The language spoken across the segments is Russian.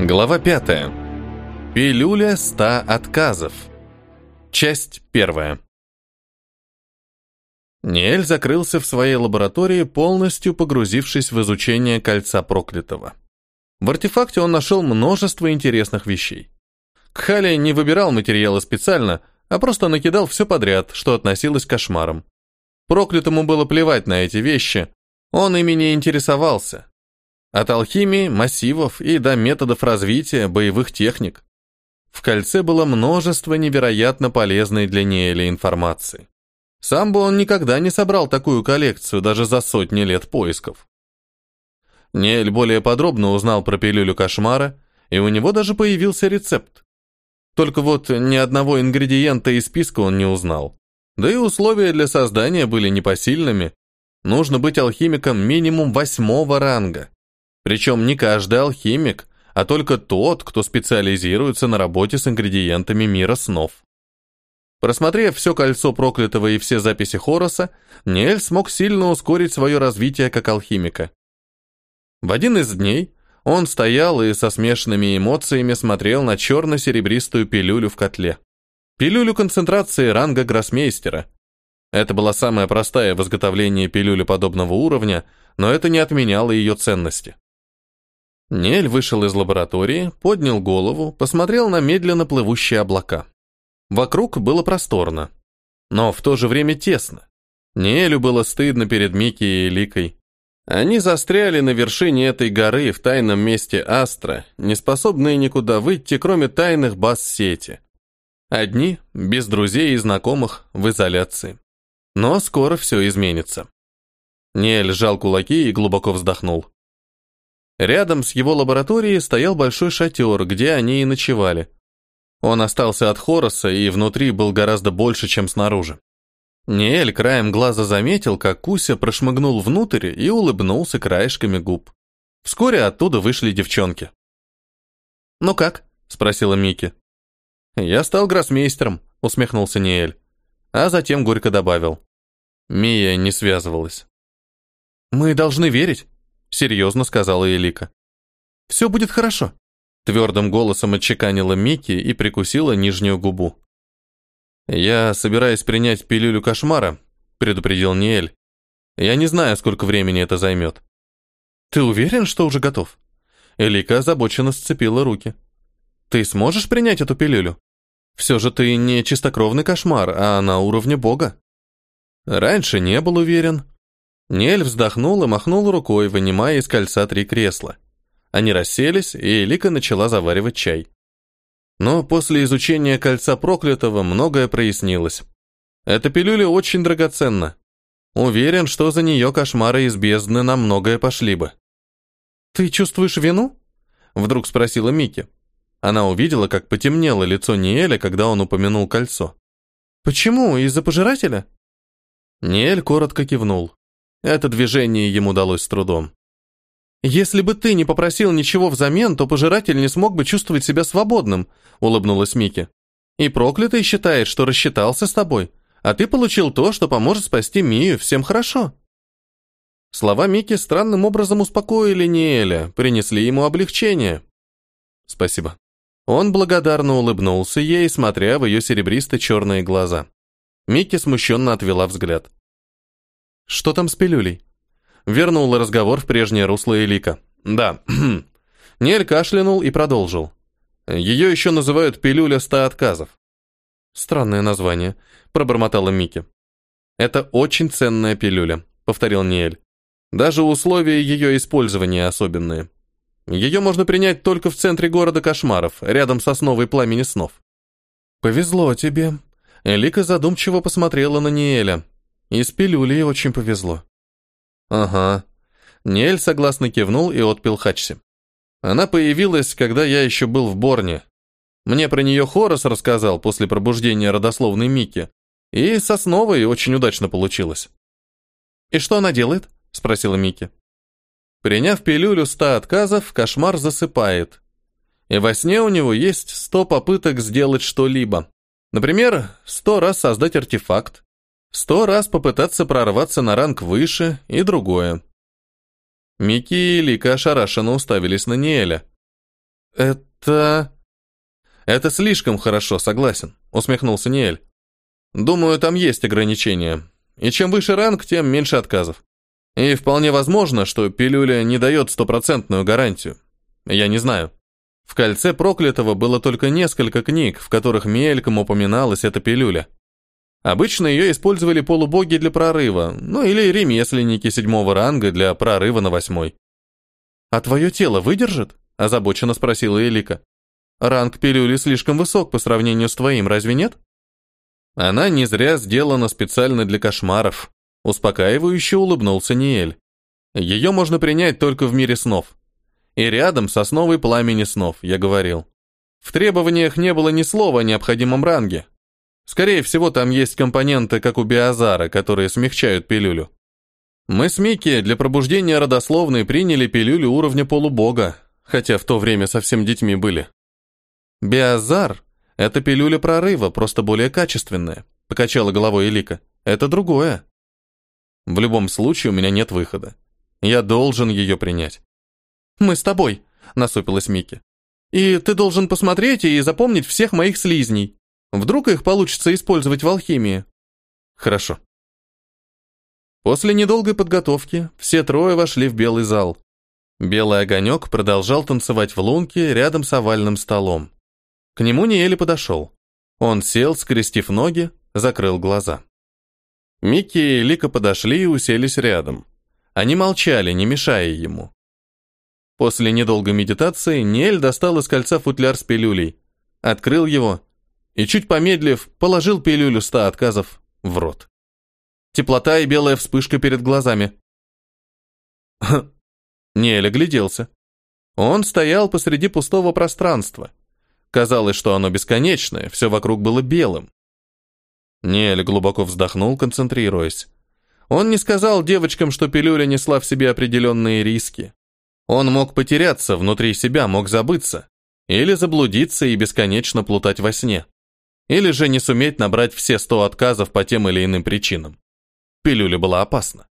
Глава 5. Пилюля 100 отказов. Часть 1. Ниэль закрылся в своей лаборатории, полностью погрузившись в изучение кольца проклятого. В артефакте он нашел множество интересных вещей. Кхали не выбирал материалы специально, а просто накидал все подряд, что относилось к кошмарам. Проклятому было плевать на эти вещи, он ими не интересовался, от алхимии, массивов и до методов развития боевых техник. В кольце было множество невероятно полезной для Неэля информации. Сам бы он никогда не собрал такую коллекцию даже за сотни лет поисков. Неэль более подробно узнал про пилюлю кошмара, и у него даже появился рецепт. Только вот ни одного ингредиента из списка он не узнал. Да и условия для создания были непосильными. Нужно быть алхимиком минимум восьмого ранга. Причем не каждый алхимик, а только тот, кто специализируется на работе с ингредиентами мира снов. Просмотрев все кольцо проклятого и все записи Хороса, Ниэль смог сильно ускорить свое развитие как алхимика. В один из дней он стоял и со смешанными эмоциями смотрел на черно-серебристую пилюлю в котле. Пилюлю концентрации ранга гроссмейстера. Это была самая простая в изготовлении пилюли подобного уровня, но это не отменяло ее ценности. Нель вышел из лаборатории, поднял голову, посмотрел на медленно плывущие облака. Вокруг было просторно, но в то же время тесно. Нелю было стыдно перед Микки и Ликой. Они застряли на вершине этой горы в тайном месте Астра, не способные никуда выйти, кроме тайных баз сети. Одни, без друзей и знакомых, в изоляции. Но скоро все изменится. Нель сжал кулаки и глубоко вздохнул. Рядом с его лабораторией стоял большой шатер, где они и ночевали. Он остался от Хороса и внутри был гораздо больше, чем снаружи. Ниэль краем глаза заметил, как Куся прошмыгнул внутрь и улыбнулся краешками губ. Вскоре оттуда вышли девчонки. «Ну как?» — спросила Мики. «Я стал гроссмейстером», — усмехнулся Ниэль. А затем горько добавил. Мия не связывалась. «Мы должны верить», серьезно сказала Элика. «Все будет хорошо», — твердым голосом отчеканила Микки и прикусила нижнюю губу. «Я собираюсь принять пилюлю кошмара», — предупредил Ниэль. «Я не знаю, сколько времени это займет». «Ты уверен, что уже готов?» Элика озабоченно сцепила руки. «Ты сможешь принять эту пилюлю? Все же ты не чистокровный кошмар, а на уровне бога». «Раньше не был уверен», Нель вздохнул и махнул рукой, вынимая из кольца три кресла. Они расселись, и Элика начала заваривать чай. Но после изучения кольца проклятого многое прояснилось. Эта пилюля очень драгоценна. Уверен, что за нее кошмары из бездны на многое пошли бы. «Ты чувствуешь вину?» — вдруг спросила Мики. Она увидела, как потемнело лицо Ниэля, когда он упомянул кольцо. «Почему? Из-за пожирателя?» Ниэль коротко кивнул. Это движение ему далось с трудом. «Если бы ты не попросил ничего взамен, то пожиратель не смог бы чувствовать себя свободным», — улыбнулась Мики. «И проклятый считает, что рассчитался с тобой, а ты получил то, что поможет спасти Мию, всем хорошо». Слова Мики странным образом успокоили Ниэля, принесли ему облегчение. «Спасибо». Он благодарно улыбнулся ей, смотря в ее серебристо-черные глаза. Микки смущенно отвела взгляд. «Что там с пилюлей?» Вернула разговор в прежнее русло Элика. «Да». Нель кашлянул и продолжил. «Ее еще называют пилюля ста отказов». «Странное название», — пробормотала Мики. «Это очень ценная пилюля», — повторил Ниэль. «Даже условия ее использования особенные. Ее можно принять только в центре города кошмаров, рядом с основой пламени снов». «Повезло тебе». Элика задумчиво посмотрела на Ниэля. И с пилюлей очень повезло. Ага. Нель согласно кивнул и отпил Хачси. Она появилась, когда я еще был в Борне. Мне про нее Хорос рассказал после пробуждения родословной Мики. И с основой очень удачно получилось. «И что она делает?» — спросила Мики. Приняв пилюлю ста отказов, кошмар засыпает. И во сне у него есть сто попыток сделать что-либо. Например, сто раз создать артефакт, Сто раз попытаться прорваться на ранг выше и другое. Микки и Лика ошарашенно уставились на Ниэля. Это... Это слишком хорошо, согласен, усмехнулся Ниэль. Думаю, там есть ограничения. И чем выше ранг, тем меньше отказов. И вполне возможно, что пилюля не дает стопроцентную гарантию. Я не знаю. В кольце проклятого было только несколько книг, в которых мельком упоминалась эта пилюля. Обычно ее использовали полубоги для прорыва, ну или ремесленники седьмого ранга для прорыва на восьмой. «А твое тело выдержит?» – озабоченно спросила Элика. «Ранг пилюли слишком высок по сравнению с твоим, разве нет?» Она не зря сделана специально для кошмаров. Успокаивающе улыбнулся Ниэль. Ее можно принять только в мире снов. И рядом с основой пламени снов, я говорил. В требованиях не было ни слова о необходимом ранге, Скорее всего, там есть компоненты, как у биозара, которые смягчают пилюлю. Мы с Микки для пробуждения родословной приняли пилюлю уровня полубога, хотя в то время совсем детьми были. Биозар — это пилюля прорыва, просто более качественная, покачала головой Элика. Это другое. В любом случае у меня нет выхода. Я должен ее принять. Мы с тобой, насупилась Микки. И ты должен посмотреть и запомнить всех моих слизней. Вдруг их получится использовать в алхимии? Хорошо. После недолгой подготовки все трое вошли в белый зал. Белый огонек продолжал танцевать в лунке рядом с овальным столом. К нему Ниэли подошел. Он сел, скрестив ноги, закрыл глаза. Микки и Лика подошли и уселись рядом. Они молчали, не мешая ему. После недолгой медитации Ниэль достал из кольца футляр с пилюлей, открыл его и, чуть помедлив, положил пилюлю ста отказов в рот. Теплота и белая вспышка перед глазами. Нель огляделся. Он стоял посреди пустого пространства. Казалось, что оно бесконечное, все вокруг было белым. Нель глубоко вздохнул, концентрируясь. Он не сказал девочкам, что пилюля несла в себе определенные риски. Он мог потеряться внутри себя, мог забыться. Или заблудиться и бесконечно плутать во сне. Или же не суметь набрать все сто отказов по тем или иным причинам. Пилюля была опасна.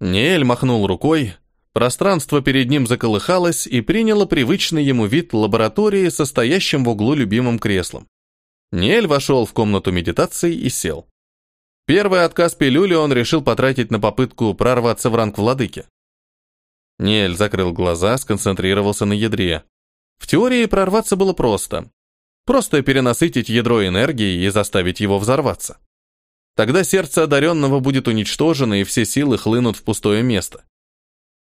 Неэль махнул рукой, пространство перед ним заколыхалось и приняло привычный ему вид лаборатории, состоящим в углу любимым креслом. Неэль вошел в комнату медитации и сел. Первый отказ пилюли он решил потратить на попытку прорваться в ранг владыки. Неэль закрыл глаза, сконцентрировался на ядре. В теории прорваться было просто. Просто перенасытить ядро энергией и заставить его взорваться. Тогда сердце одаренного будет уничтожено, и все силы хлынут в пустое место.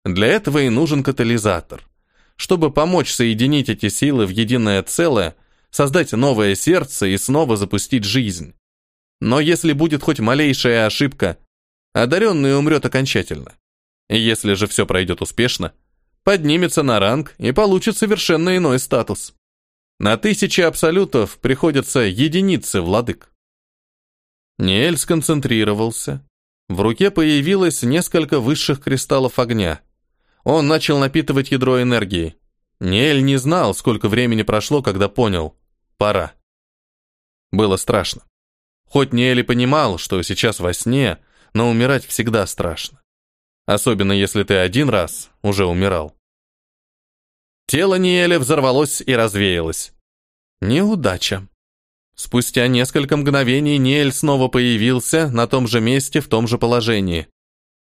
Для этого и нужен катализатор. Чтобы помочь соединить эти силы в единое целое, создать новое сердце и снова запустить жизнь. Но если будет хоть малейшая ошибка, одаренный умрет окончательно. Если же все пройдет успешно, поднимется на ранг и получит совершенно иной статус. На тысячи абсолютов приходятся единицы владык. Ниэль сконцентрировался. В руке появилось несколько высших кристаллов огня. Он начал напитывать ядро энергии. Ниэль не знал, сколько времени прошло, когда понял. Пора. Было страшно. Хоть Ниэль и понимал, что сейчас во сне, но умирать всегда страшно. Особенно если ты один раз уже умирал. Тело Ниэля взорвалось и развеялось. Неудача. Спустя несколько мгновений Ниэль снова появился на том же месте, в том же положении.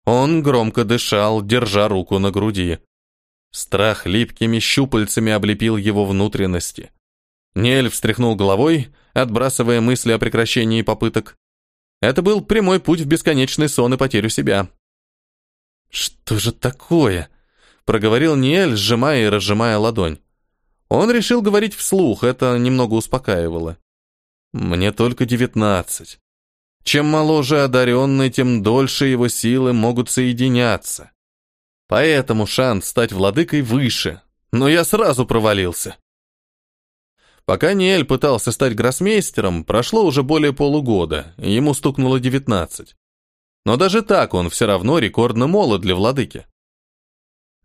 Он громко дышал, держа руку на груди. Страх липкими щупальцами облепил его внутренности. Ниэль встряхнул головой, отбрасывая мысли о прекращении попыток. Это был прямой путь в бесконечный сон и потерю себя. «Что же такое?» Проговорил Ниэль, сжимая и разжимая ладонь. Он решил говорить вслух, это немного успокаивало. «Мне только девятнадцать. Чем моложе одаренный, тем дольше его силы могут соединяться. Поэтому шанс стать владыкой выше, но я сразу провалился». Пока Ниэль пытался стать гроссмейстером, прошло уже более полугода, ему стукнуло девятнадцать. Но даже так он все равно рекордно молод для владыки.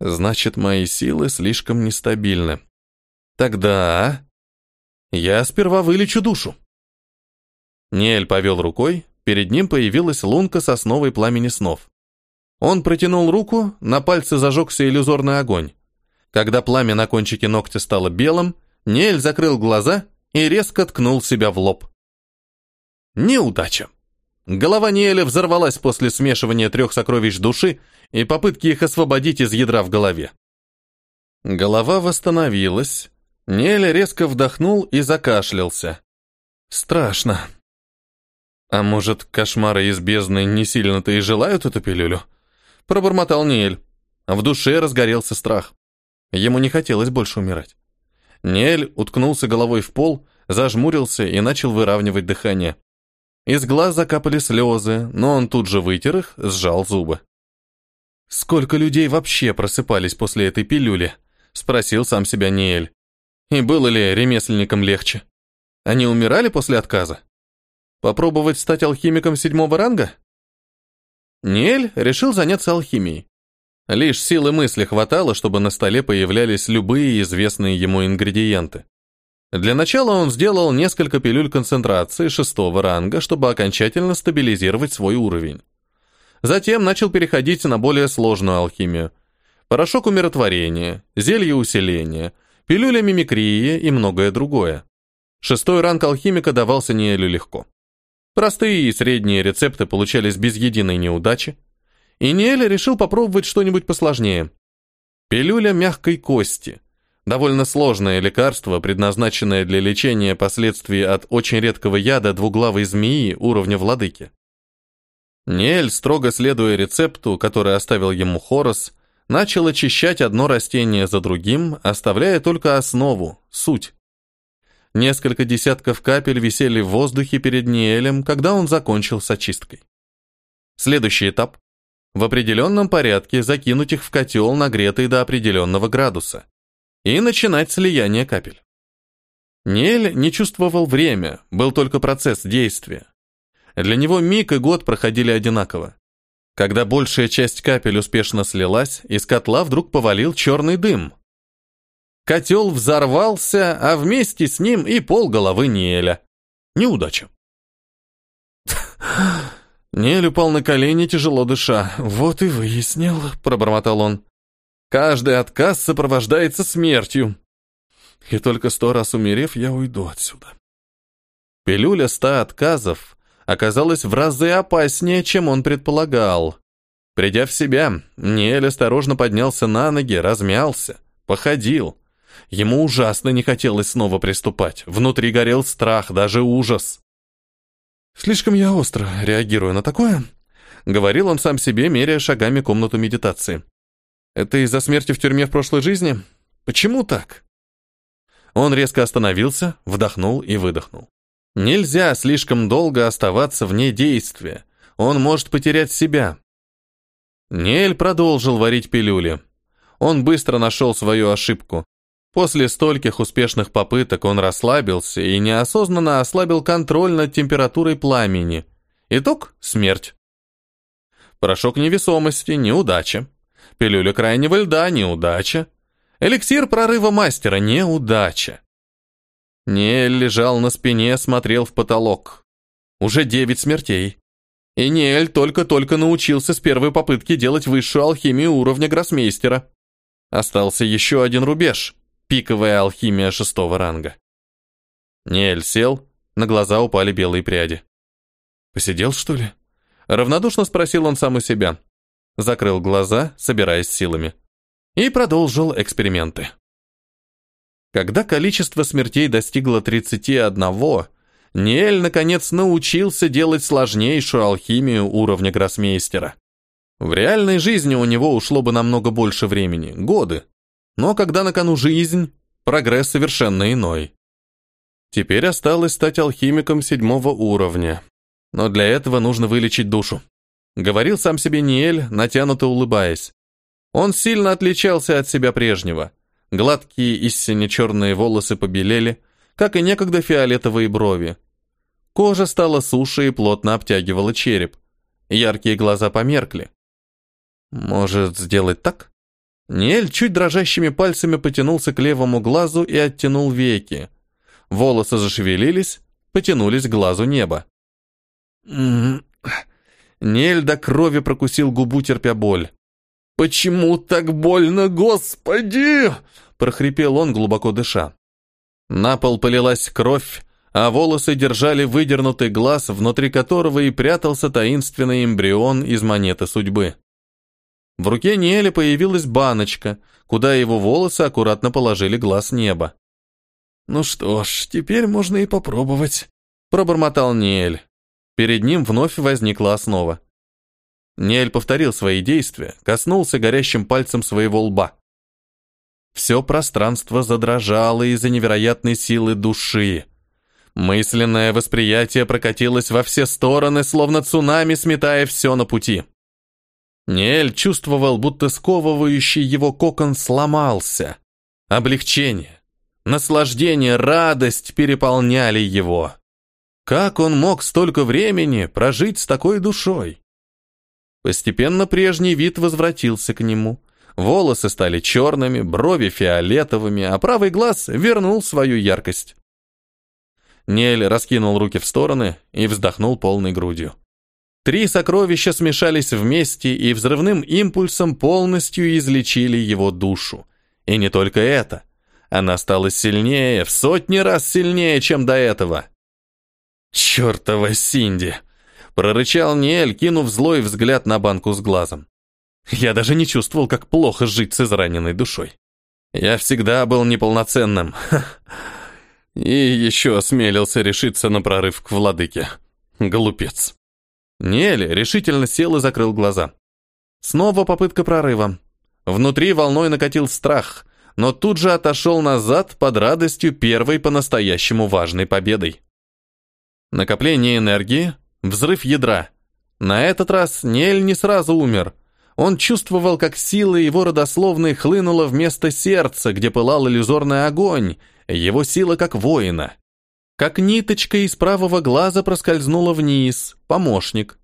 Значит, мои силы слишком нестабильны. Тогда я сперва вылечу душу. Нель повел рукой, перед ним появилась лунка сосновой пламени снов. Он протянул руку, на пальце зажегся иллюзорный огонь. Когда пламя на кончике ногтя стало белым, Нель закрыл глаза и резко ткнул себя в лоб. Неудача. Голова Ниэля взорвалась после смешивания трех сокровищ души и попытки их освободить из ядра в голове. Голова восстановилась. Ниэль резко вдохнул и закашлялся. Страшно. А может, кошмары из бездны не сильно-то и желают эту пилюлю? Пробормотал Ниэль. В душе разгорелся страх. Ему не хотелось больше умирать. Ниэль уткнулся головой в пол, зажмурился и начал выравнивать дыхание. Из глаз закапали слезы, но он тут же вытер их, сжал зубы. «Сколько людей вообще просыпались после этой пилюли?» — спросил сам себя Ниэль. «И было ли ремесленникам легче? Они умирали после отказа? Попробовать стать алхимиком седьмого ранга?» Ниэль решил заняться алхимией. Лишь силы мысли хватало, чтобы на столе появлялись любые известные ему ингредиенты. Для начала он сделал несколько пилюль концентрации шестого ранга, чтобы окончательно стабилизировать свой уровень. Затем начал переходить на более сложную алхимию. Порошок умиротворения, зелье усиления, пилюля мимикрии и многое другое. Шестой ранг алхимика давался Ниэлю легко. Простые и средние рецепты получались без единой неудачи, и Ниэль решил попробовать что-нибудь посложнее. Пилюля мягкой кости, Довольно сложное лекарство, предназначенное для лечения последствий от очень редкого яда двуглавой змеи уровня владыки. Ниэль, строго следуя рецепту, который оставил ему Хорос, начал очищать одно растение за другим, оставляя только основу, суть. Несколько десятков капель висели в воздухе перед Ниэлем, когда он закончил с очисткой. Следующий этап – в определенном порядке закинуть их в котел, нагретый до определенного градуса и начинать слияние капель. Ниэль не чувствовал время, был только процесс действия. Для него миг и год проходили одинаково. Когда большая часть капель успешно слилась, из котла вдруг повалил черный дым. Котел взорвался, а вместе с ним и пол головы Ниэля. Неудача. Ниэль упал на колени, тяжело дыша. «Вот и выяснил», — пробормотал он. Каждый отказ сопровождается смертью. И только сто раз умерев, я уйду отсюда. Пилюля ста отказов оказалась в разы опаснее, чем он предполагал. Придя в себя, Ниэль осторожно поднялся на ноги, размялся, походил. Ему ужасно не хотелось снова приступать. Внутри горел страх, даже ужас. «Слишком я остро реагирую на такое», — говорил он сам себе, меряя шагами комнату медитации. Это из-за смерти в тюрьме в прошлой жизни? Почему так? Он резко остановился, вдохнул и выдохнул. Нельзя слишком долго оставаться вне действия. Он может потерять себя. Нель продолжил варить пилюли. Он быстро нашел свою ошибку. После стольких успешных попыток он расслабился и неосознанно ослабил контроль над температурой пламени. Итог – смерть. Порошок невесомости – неудача. Пилюля крайнего льда – неудача. Эликсир прорыва мастера – неудача. Ниэль лежал на спине, смотрел в потолок. Уже девять смертей. И Ниэль только-только научился с первой попытки делать высшую алхимию уровня гроссмейстера. Остался еще один рубеж – пиковая алхимия шестого ранга. Ниэль сел, на глаза упали белые пряди. «Посидел, что ли?» Равнодушно спросил он сам у себя закрыл глаза, собираясь силами, и продолжил эксперименты. Когда количество смертей достигло 31, Ниэль наконец научился делать сложнейшую алхимию уровня гроссмейстера. В реальной жизни у него ушло бы намного больше времени, годы. Но когда на кону жизнь, прогресс совершенно иной. Теперь осталось стать алхимиком седьмого уровня. Но для этого нужно вылечить душу. Говорил сам себе Ниэль, натянуто улыбаясь. Он сильно отличался от себя прежнего. Гладкие и сине-черные волосы побелели, как и некогда фиолетовые брови. Кожа стала суше и плотно обтягивала череп. Яркие глаза померкли. Может, сделать так? Ниэль чуть дрожащими пальцами потянулся к левому глазу и оттянул веки. Волосы зашевелились, потянулись к глазу неба. Нель до крови прокусил губу, терпя боль. Почему так больно, господи?» — прохрипел он, глубоко дыша. На пол полилась кровь, а волосы держали выдернутый глаз, внутри которого и прятался таинственный эмбрион из монеты судьбы. В руке Ниэля появилась баночка, куда его волосы аккуратно положили глаз неба. «Ну что ж, теперь можно и попробовать», — пробормотал Ниэль. Перед ним вновь возникла основа. Ниэль повторил свои действия, коснулся горящим пальцем своего лба. Все пространство задрожало из-за невероятной силы души. Мысленное восприятие прокатилось во все стороны, словно цунами, сметая все на пути. Ниэль чувствовал, будто сковывающий его кокон сломался. Облегчение, наслаждение, радость переполняли его. Как он мог столько времени прожить с такой душой? Постепенно прежний вид возвратился к нему. Волосы стали черными, брови фиолетовыми, а правый глаз вернул свою яркость. Нель раскинул руки в стороны и вздохнул полной грудью. Три сокровища смешались вместе и взрывным импульсом полностью излечили его душу. И не только это. Она стала сильнее, в сотни раз сильнее, чем до этого. «Чертова Синди!» — прорычал Ниэль, кинув злой взгляд на банку с глазом. «Я даже не чувствовал, как плохо жить с израненной душой. Я всегда был неполноценным. И еще осмелился решиться на прорыв к владыке. Глупец. Нелли решительно сел и закрыл глаза. Снова попытка прорыва. Внутри волной накатил страх, но тут же отошел назад под радостью первой по-настоящему важной победой. Накопление энергии, взрыв ядра. На этот раз Нель не сразу умер. Он чувствовал, как сила его родословной хлынула вместо сердца, где пылал иллюзорный огонь, его сила как воина. Как ниточка из правого глаза проскользнула вниз, помощник.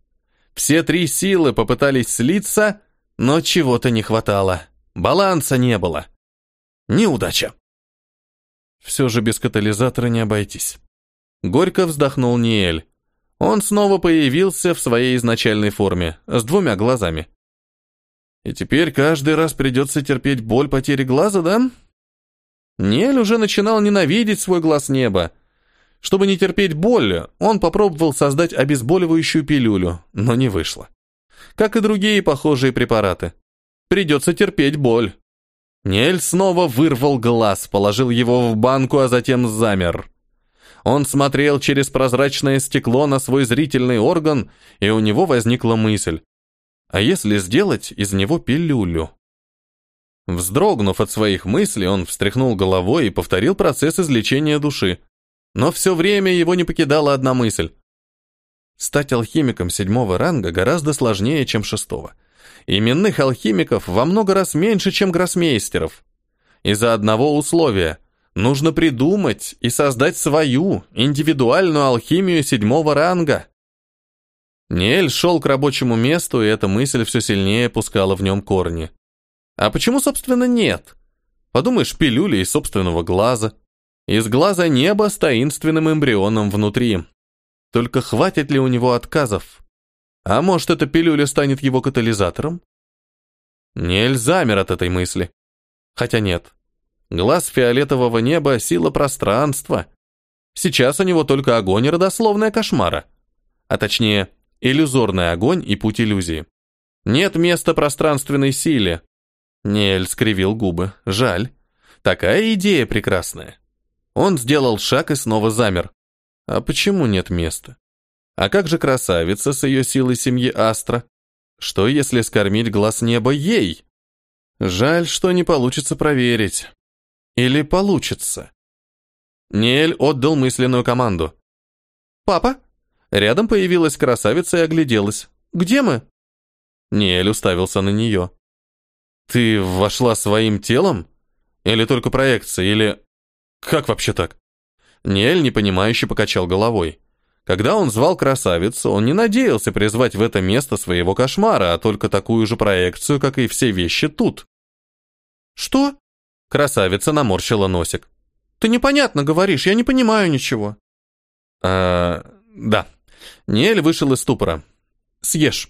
Все три силы попытались слиться, но чего-то не хватало. Баланса не было. Неудача. Все же без катализатора не обойтись. Горько вздохнул Ниэль. Он снова появился в своей изначальной форме, с двумя глазами. И теперь каждый раз придется терпеть боль потери глаза, да? Нель уже начинал ненавидеть свой глаз неба. Чтобы не терпеть боль, он попробовал создать обезболивающую пилюлю, но не вышло. Как и другие похожие препараты. Придется терпеть боль. Нель снова вырвал глаз, положил его в банку, а затем замер. Он смотрел через прозрачное стекло на свой зрительный орган, и у него возникла мысль. А если сделать из него пилюлю? Вздрогнув от своих мыслей, он встряхнул головой и повторил процесс излечения души. Но все время его не покидала одна мысль. Стать алхимиком седьмого ранга гораздо сложнее, чем шестого. Именных алхимиков во много раз меньше, чем гроссмейстеров. Из-за одного условия – нужно придумать и создать свою, индивидуальную алхимию седьмого ранга. Ниэль шел к рабочему месту, и эта мысль все сильнее пускала в нем корни. А почему, собственно, нет? Подумаешь, пилюли из собственного глаза. Из глаза неба с таинственным эмбрионом внутри. Только хватит ли у него отказов? А может, эта пилюля станет его катализатором? Нель замер от этой мысли. Хотя нет. Глаз фиолетового неба — сила пространства. Сейчас у него только огонь и родословная кошмара. А точнее, иллюзорный огонь и путь иллюзии. Нет места пространственной силе, Нель скривил губы. Жаль. Такая идея прекрасная. Он сделал шаг и снова замер. А почему нет места? А как же красавица с ее силой семьи Астра? Что, если скормить глаз неба ей? Жаль, что не получится проверить. Или получится? Нель отдал мысленную команду. «Папа?» Рядом появилась красавица и огляделась. «Где мы?» Нель уставился на нее. Ты вошла своим телом? Или только проекция? Или... Как вообще так? Нель непонимающе покачал головой. Когда он звал красавицу, он не надеялся призвать в это место своего кошмара, а только такую же проекцию, как и все вещи тут. «Что?» Красавица наморщила носик. «Ты непонятно говоришь, я не понимаю ничего». «А... да». Нель вышел из ступора. «Съешь».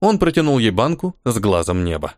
Он протянул ей банку с глазом неба.